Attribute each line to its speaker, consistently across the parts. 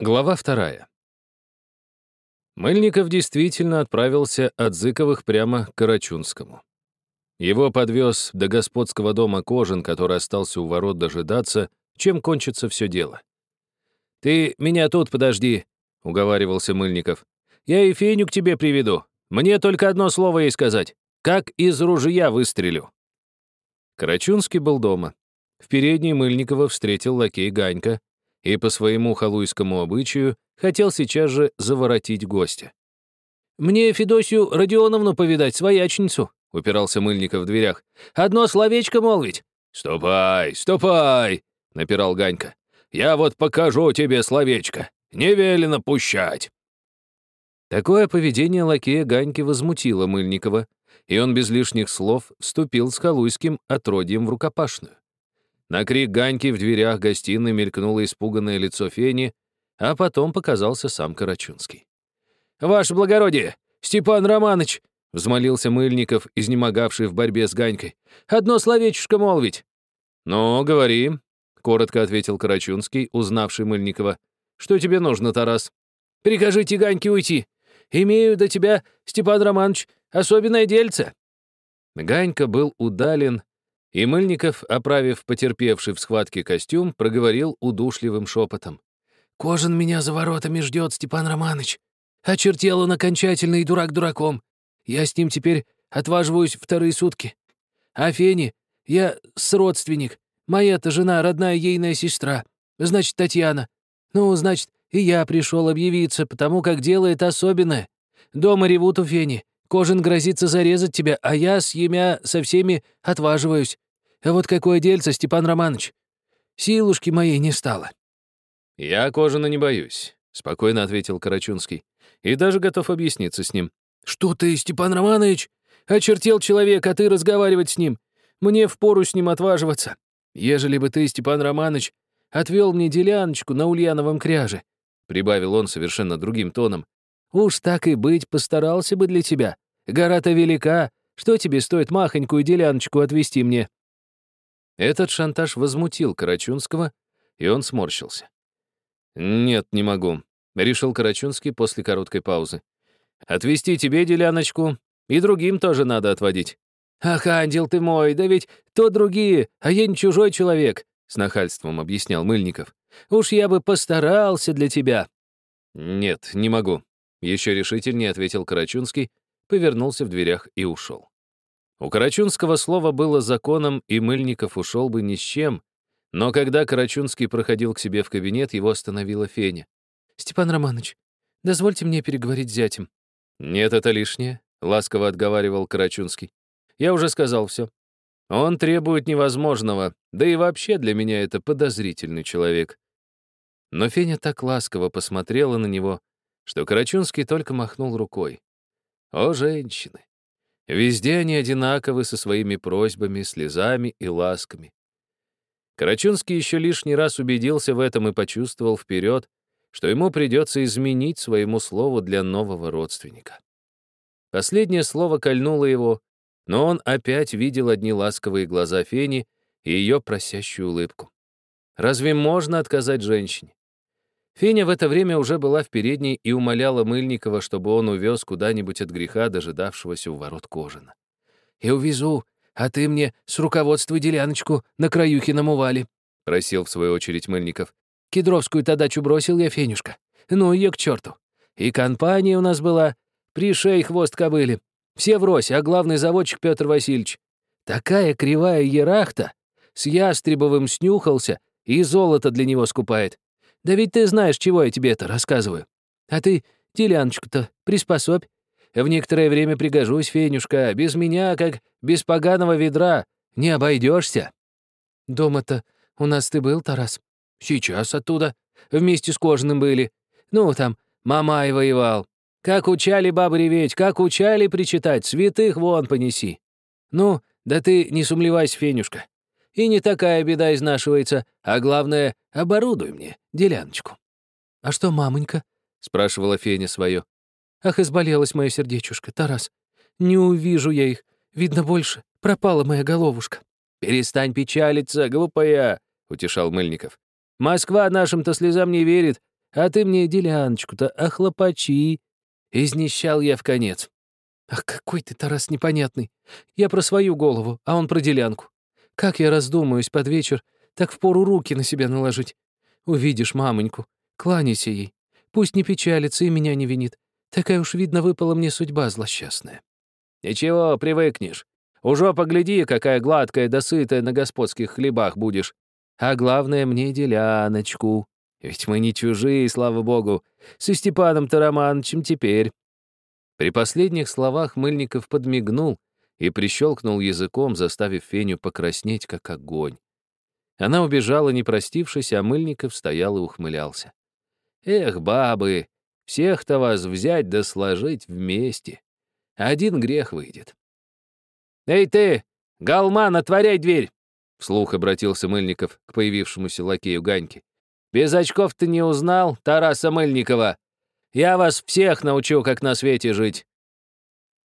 Speaker 1: Глава вторая. Мыльников действительно отправился от Зыковых прямо к Карачунскому. Его подвез до господского дома Кожин, который остался у ворот дожидаться, чем кончится все дело. «Ты меня тут подожди», — уговаривался Мыльников. «Я и Феню к тебе приведу. Мне только одно слово ей сказать. Как из ружья выстрелю». Карачунский был дома. В передней Мыльникова встретил лакей Ганька, и по своему халуйскому обычаю хотел сейчас же заворотить гостя. «Мне Федосию Родионовну повидать, своячницу», — упирался Мыльников в дверях. «Одно словечко молвить». «Ступай, ступай», — напирал Ганька. «Я вот покажу тебе словечко. Не велено пущать». Такое поведение лакея Ганьки возмутило Мыльникова, и он без лишних слов вступил с халуйским отродьем в рукопашную. На крик Ганьки в дверях гостиной мелькнуло испуганное лицо Фени, а потом показался сам Карачунский. «Ваше благородие, Степан Романыч!» — взмолился Мыльников, изнемогавший в борьбе с Ганькой. «Одно словечко молвить!» «Ну, говори», — коротко ответил Карачунский, узнавший Мыльникова. «Что тебе нужно, Тарас?» «Прикажите Ганьке уйти. Имею до тебя, Степан Романович, особенное дельце». Ганька был удален, и Мыльников, оправив потерпевший в схватке костюм, проговорил удушливым шепотом. «Кожан меня за воротами ждет, Степан Романыч. Очертел он окончательно и дурак дураком. Я с ним теперь отваживаюсь вторые сутки. А Фени, я сродственник. Моя-то жена, родная ейная сестра. Значит, Татьяна. Ну, значит, и я пришел объявиться, потому как дело это особенное. Дома ревут у Фени. Кожин грозится зарезать тебя, а я с емя со всеми отваживаюсь. А вот какое дельце, Степан Романович. Силушки моей не стало». «Я Кожина не боюсь», — спокойно ответил Карачунский. «И даже готов объясниться с ним». «Что ты, Степан Романович? Очертел человек, а ты разговаривать с ним. Мне впору с ним отваживаться. Ежели бы ты, Степан Романович, отвел мне деляночку на Ульяновом кряже», — прибавил он совершенно другим тоном. «Уж так и быть, постарался бы для тебя. Гора-то велика. Что тебе стоит махонькую деляночку отвести мне?» Этот шантаж возмутил Карачунского, и он сморщился. «Нет, не могу», — решил Карачунский после короткой паузы. «Отвезти тебе деляночку, и другим тоже надо отводить». «Ах, ангел ты мой, да ведь то другие, а я не чужой человек», — с нахальством объяснял Мыльников. «Уж я бы постарался для тебя». «Нет, не могу», — еще решительнее ответил Карачунский, повернулся в дверях и ушел. У Карачунского слова было законом, и Мыльников ушел бы ни с чем, но когда Карачунский проходил к себе в кабинет, его остановила Феня. «Степан Романович, дозвольте мне переговорить с зятем». «Нет, это лишнее», — ласково отговаривал Карачунский. «Я уже сказал все. Он требует невозможного, да и вообще для меня это подозрительный человек». Но Феня так ласково посмотрела на него, что Карачунский только махнул рукой. «О, женщины! Везде они одинаковы со своими просьбами, слезами и ласками. Карачунский еще лишний раз убедился в этом и почувствовал вперед, что ему придется изменить своему слову для нового родственника. Последнее слово кольнуло его, но он опять видел одни ласковые глаза Фени и ее просящую улыбку. Разве можно отказать женщине? Феня в это время уже была в передней и умоляла Мыльникова, чтобы он увез куда-нибудь от греха дожидавшегося у ворот Кожина. «Я увезу, а ты мне с руководства деляночку на краюхином увале», — просил в свою очередь Мыльников. «Кедровскую-то дачу бросил я, Фенюшка. Ну ее к черту. И компания у нас была. Пришей хвост кобыли. Все врозь, а главный заводчик Петр Васильевич. Такая кривая ерахта. С ястребовым снюхался и золото для него скупает. Да ведь ты знаешь, чего я тебе это рассказываю. А ты деляночку-то приспособь. В некоторое время пригожусь, Фенюшка. Без меня, как без поганого ведра, не обойдешься. Дома-то у нас ты был, Тарас? Сейчас оттуда. Вместе с Кожаным были. Ну, там, Мамай воевал. Как учали бабы реветь, как учали причитать, святых вон понеси. Ну, да ты не сумлевайся, Фенюшка. И не такая беда изнашивается, а главное, оборудуй мне деляночку». «А что, мамонька?» — спрашивала Феня свое. «Ах, изболелась моя сердечушка, Тарас. Не увижу я их. Видно больше. Пропала моя головушка». «Перестань печалиться, глупая», — утешал Мыльников. «Москва нашим-то слезам не верит, А ты мне деляночку-то охлопочи. Изнищал я в конец.
Speaker 2: Ах, какой ты, Тарас, непонятный. Я про свою голову, а он про делянку. Как я раздумаюсь под вечер, так впору руки на себя наложить. Увидишь мамоньку, кланяйся ей. Пусть не печалится и меня не винит. Такая уж, видно, выпала мне судьба злосчастная.
Speaker 1: Ничего, привыкнешь. Уже погляди, какая гладкая да сытая на господских хлебах будешь. А главное, мне деляночку. Ведь мы не чужие, слава богу. Со Степаном-то Романовичем теперь. При последних словах Мыльников подмигнул и прищелкнул языком, заставив Феню покраснеть, как огонь. Она убежала, не простившись, а Мыльников стоял и ухмылялся. «Эх, бабы, всех-то вас взять да сложить вместе. Один грех выйдет». «Эй ты, Галман, отворяй дверь!» Вслух обратился Мыльников к появившемуся лакею Ганьке. «Без очков ты не узнал, Тараса Мыльникова? Я вас всех научу, как на свете жить».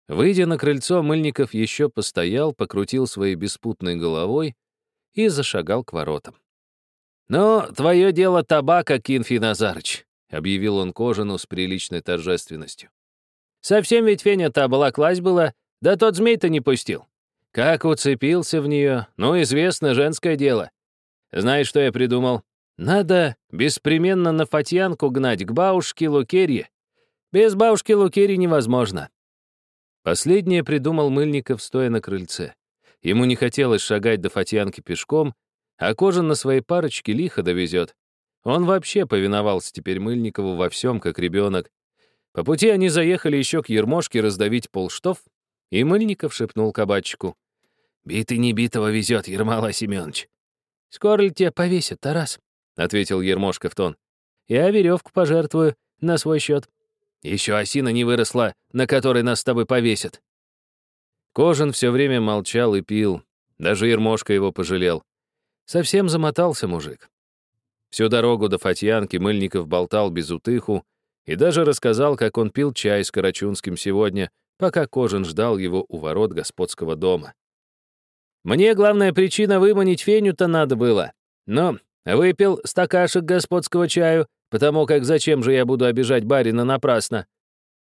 Speaker 1: Выйдя на крыльцо, Мыльников еще постоял, покрутил своей беспутной головой и зашагал к воротам. «Ну, твое дело табак, Акинфий Назарыч», — объявил он Кожану с приличной торжественностью. «Совсем ведь Феня-то облаклась была, да тот змей-то не пустил. Как уцепился в нее, ну, известно, женское дело. Знаешь, что я придумал? Надо беспременно на Фатьянку гнать к бабушке Лукерье. Без бабушки Лукерьи невозможно. Последнее придумал Мыльников, стоя на крыльце. Ему не хотелось шагать до Фатьянки пешком, а Кожан на своей парочке лихо довезет. Он вообще повиновался теперь Мыльникову во всем, как ребенок. По пути они заехали еще к Ермошке раздавить полштов, и Мыльников шепнул кабачику. «Битый не битого везет, Ермала Семенович». «Скоро ли тебя повесят, Тарас?» ответил Ермошка в тон. «Я веревку пожертвую на свой счет. Еще осина не выросла, на которой нас с тобой повесят». Кожан все время молчал и пил. Даже Ермошка его пожалел. Совсем замотался мужик. Всю дорогу до Фатьянки Мыльников болтал без утыху и даже рассказал, как он пил чай с Карачунским сегодня, пока Кожан ждал его у ворот господского дома. «Мне главная причина выманить Феню-то надо было. Но Выпил стакашек господского чаю, потому как зачем же я буду обижать барина напрасно.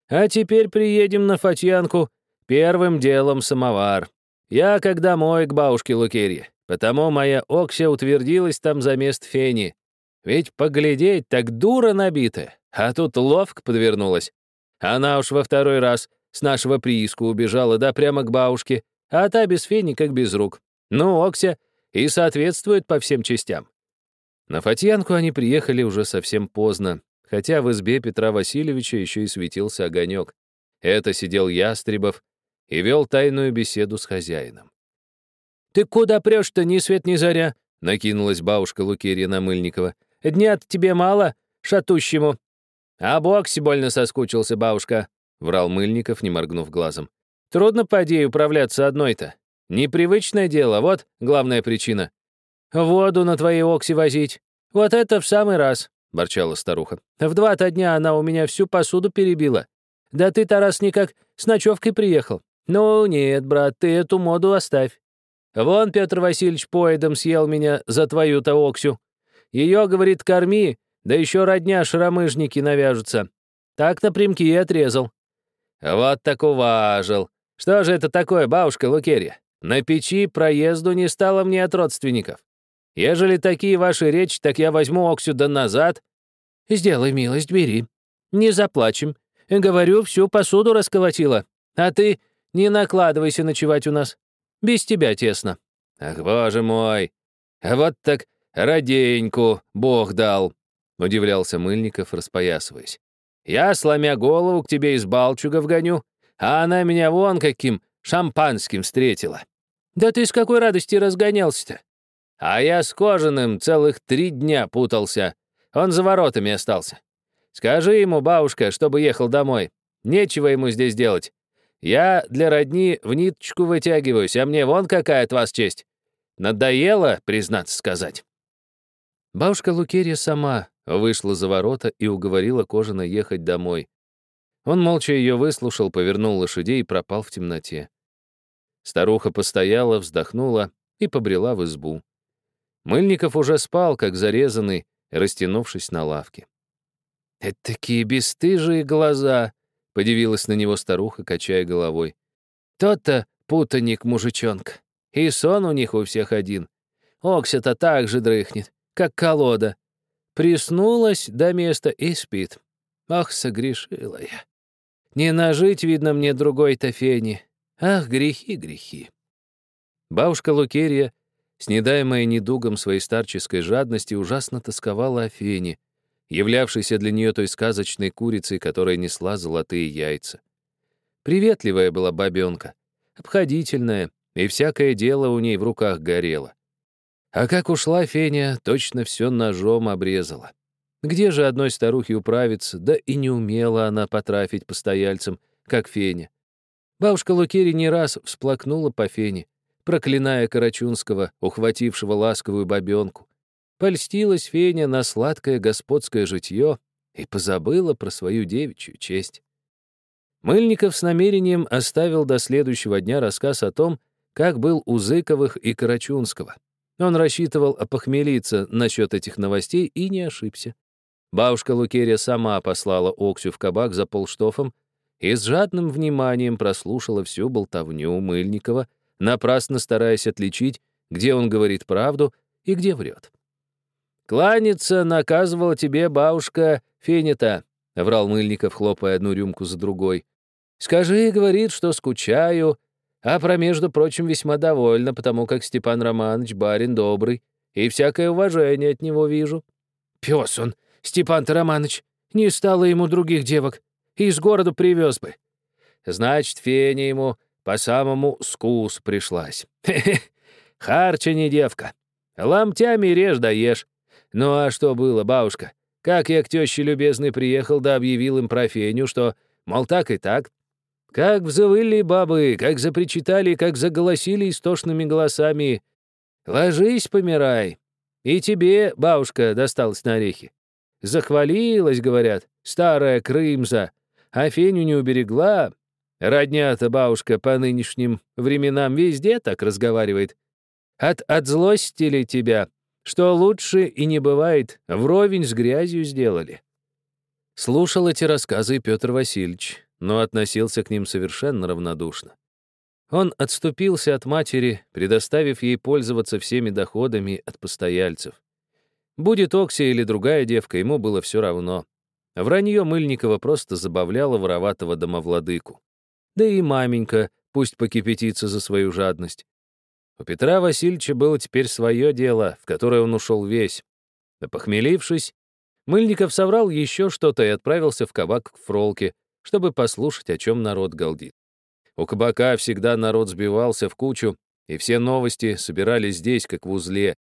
Speaker 1: А теперь приедем на Фатьянку, первым делом самовар. Я как домой к бабушке Лукерье, потому моя Окся утвердилась там за мест фени. Ведь поглядеть так дура набитая, а тут ловко подвернулась. Она уж во второй раз с нашего прииску убежала, да прямо к бабушке, а та без фени как без рук. Ну, Окся и соответствует по всем частям. На Фатьянку они приехали уже совсем поздно, хотя в избе Петра Васильевича еще и светился огонек. Это сидел Ястребов и вел тайную беседу с хозяином. «Ты куда прешь-то, ни свет ни заря?» — накинулась бабушка Лукерья Намыльникова. «Дня тебе мало, шатущему». «А боксе больно соскучился, бабушка», — врал Мыльников, не моргнув глазом. «Трудно, по идее, управляться одной-то. Непривычное дело, вот главная причина. «Воду на твои окси возить. Вот это в самый раз», — борчала старуха. «В два-то дня она у меня всю посуду перебила. Да ты, Тарас, никак с ночевкой приехал. Ну нет, брат, ты эту моду оставь. Вон Петр Васильевич поедом съел меня за твою-то оксю. Ее, говорит, корми, да еще родня шаромыжники навяжутся. Так напрямки и отрезал. Вот так уважил. Что же это такое, бабушка Лукерья? На печи проезду не стало мне от родственников. Ежели такие ваши речи, так я возьму Оксюда назад. Сделай милость, бери. Не заплачем. Говорю, всю посуду расколотила. А ты не накладывайся ночевать у нас. Без тебя тесно. Ах, боже мой. А вот так раденьку Бог дал. Удивлялся Мыльников, распоясываясь. Я, сломя голову, к тебе из Балчуга гоню, а она меня вон каким шампанским встретила. Да ты с какой радости разгонялся-то? А я с Кожаным целых три дня путался. Он за воротами остался. Скажи ему, бабушка, чтобы ехал домой. Нечего ему здесь делать. Я для родни в ниточку вытягиваюсь, а мне вон какая от вас честь. Надоело, признаться сказать». Бабушка Лукерья сама вышла за ворота и уговорила Кожина ехать домой. Он молча ее выслушал, повернул лошадей и пропал в темноте. Старуха постояла, вздохнула и побрела в избу. Мыльников уже спал, как зарезанный, растянувшись на лавке.
Speaker 2: Это такие бесстыжие глаза, подивилась на него старуха, качая головой. Тот-то путаник мужичонка. И сон у них у всех один. Окся-то так же дрыхнет, как колода. Приснулась до места и спит. Ах, согрешила я. Не нажить, видно, мне другой-то фени. Ах, грехи, грехи. Бабушка Лукерия, снедаемая недугом своей старческой жадности, ужасно тосковала о фене, являвшейся для нее той сказочной курицей, которая несла золотые яйца. Приветливая была бабенка, обходительная, и всякое дело у ней в руках горело. А как ушла Феня, точно все ножом обрезала. Где же одной старухе управиться, да и не умела она потрафить постояльцам, как Феня. Бабушка Лукери не раз всплакнула по Фене, проклиная Карачунского, ухватившего ласковую бабенку. Польстилась Феня на сладкое господское житье и позабыла про свою девичью честь. Мыльников с намерением оставил до следующего дня рассказ о том, как был у Зыковых и Карачунского. Он рассчитывал опохмелиться насчет этих новостей и не ошибся. Бабушка Лукерия сама послала Оксю в кабак за полштофом и с жадным вниманием прослушала всю болтовню Мыльникова, напрасно стараясь отличить, где он говорит правду и где врет. «Кланяться наказывала тебе бабушка Фенета», — врал Мыльников, хлопая одну рюмку за другой. «Скажи, — говорит, — что скучаю, а про, между прочим, весьма довольна, потому как Степан Романович барин добрый, и всякое уважение от него вижу». «Пес он, Степан Романович, не стало ему других девок, из города привез бы. Значит, Феня ему по самому скус пришлась. Хе-хе, харча не девка. Ломтями режь да ешь. Ну а что было, бабушка? Как я к теще любезный приехал да объявил им про Феню, что, мол, так и так. Как взвыли бабы, как запричитали, как заголосили истошными голосами. Ложись, помирай. И тебе, бабушка, досталось на орехи. Захвалилась, говорят, старая Крымза, а Феню не уберегла. Родня-то бабушка по нынешним временам везде так разговаривает. От, от злости ли тебя, что лучше и не бывает, вровень с грязью сделали. Слушал эти рассказы Петр Васильевич, но относился к ним совершенно равнодушно. Он отступился от матери, предоставив ей пользоваться всеми доходами от постояльцев. Будет Оксия или другая девка, ему было все равно. Вранье Мыльникова просто забавляло вороватого домовладыку. Да и маменька пусть покипятится за свою жадность. У Петра Васильевича было теперь свое дело, в которое он ушел весь. А похмелившись, Мыльников соврал еще что-то и отправился в кабак к Фролке, чтобы послушать, о чем народ галдит. У кабака всегда народ сбивался в кучу, и все новости собирались здесь, как в узле,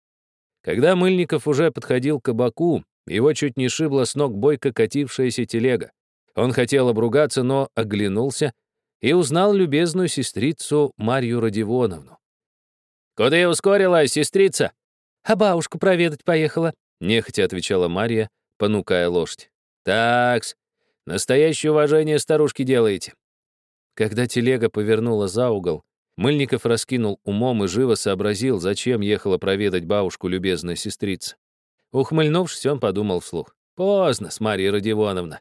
Speaker 2: когда Мыльников уже подходил к кабаку, его чуть не шибла с ног бойко катившаяся телега. Он хотел обругаться, но оглянулся и узнал любезную сестрицу Марью Родионовну. «Куда я ускорилась, сестрица?» «А бабушку проведать поехала», — нехотя отвечала Марья, понукая лошадь. «Такс, настоящее уважение старушки делаете». Когда телега повернула за угол, Мыльников раскинул умом и живо сообразил, зачем ехала проведать бабушку любезная сестрица. Ухмыльнувшись, он подумал вслух. «Поздно, с Марьей Родионовна.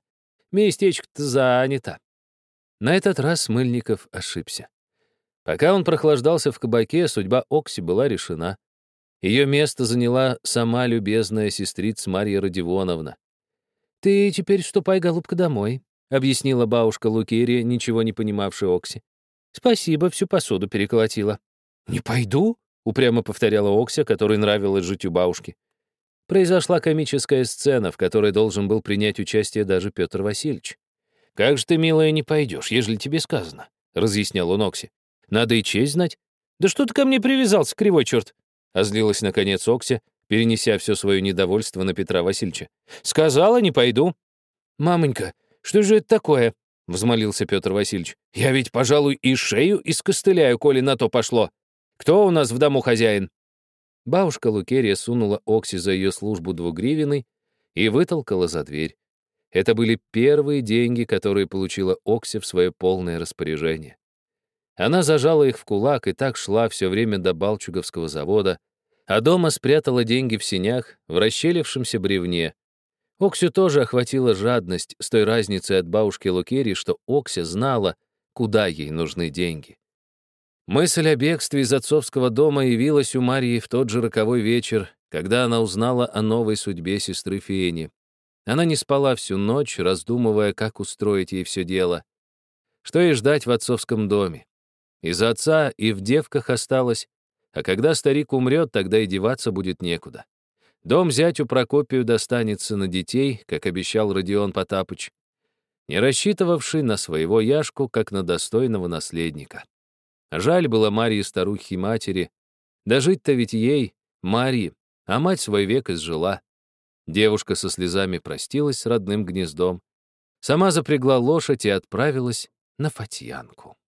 Speaker 2: Местечко-то занято». На этот раз Мыльников ошибся. Пока он прохлаждался в кабаке, судьба Окси была решена. Ее место заняла сама любезная сестрица Марья Родионовна. «Ты теперь ступай, голубка, домой», — объяснила бабушка Лукерия, ничего не понимавшая Окси. «Спасибо, всю посуду переколотила». «Не пойду?» — упрямо повторяла Окся, которой нравилось жить у бабушки. Произошла комическая сцена, в которой должен был принять участие даже Петр Васильевич. «Как же ты, милая, не пойдешь, ежели тебе сказано?» — разъяснял он Оксе. «Надо и честь знать». «Да что ты ко мне привязался, кривой черт?» — озлилась, наконец, Окся, перенеся все свое недовольство на Петра Васильевича. «Сказала, не пойду». «Мамонька, что же это такое?» — взмолился Петр Васильевич. «Я ведь, пожалуй, и шею искостыляю, коли на то пошло. Кто у нас в дому хозяин?» Бабушка Лукерия сунула Окси за ее службу двугривенной и вытолкала за дверь. Это были первые деньги, которые получила Окси в свое полное распоряжение. Она зажала их в кулак и так шла все время до Балчуговского завода, а дома спрятала деньги в синях, в расщелившемся бревне.
Speaker 1: Оксю тоже охватила жадность с той разницей от бабушки Лукери, что Окся знала, куда ей нужны деньги. Мысль о бегстве из отцовского дома явилась у Марии в тот же роковой вечер, когда она узнала о новой судьбе сестры Фени. Она не спала всю ночь, раздумывая, как устроить ей все дело. Что ей ждать в отцовском доме? Из отца и в девках осталось, а когда старик умрет, тогда и деваться будет некуда. Дом зятю Прокопию достанется на детей, как обещал Родион Потапыч, не рассчитывавший на своего Яшку, как на достойного наследника. Жаль было Марии старухи матери. Да жить-то ведь ей, Марии, а мать свой век изжила. Девушка со слезами простилась с родным гнездом, сама запрягла лошадь и отправилась на Фатьянку.